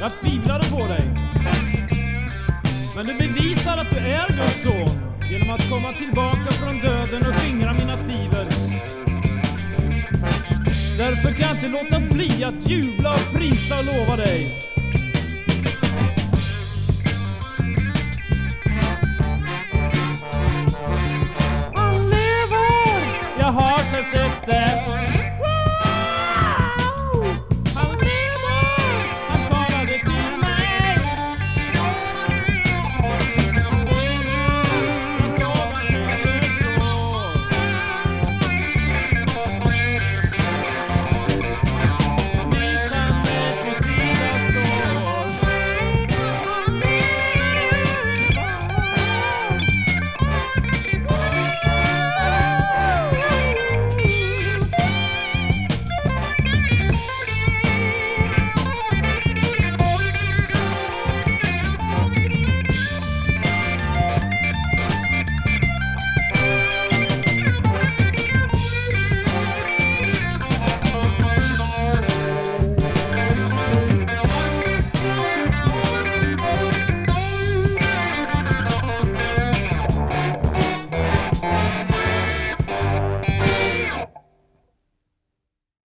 Jag tvivlade på dig. Men du bevisar att du är Guds son genom att komma tillbaka från döden och skingra mina tvivel. Därför kan jag inte låta bli att jubla och prisa och lova dig.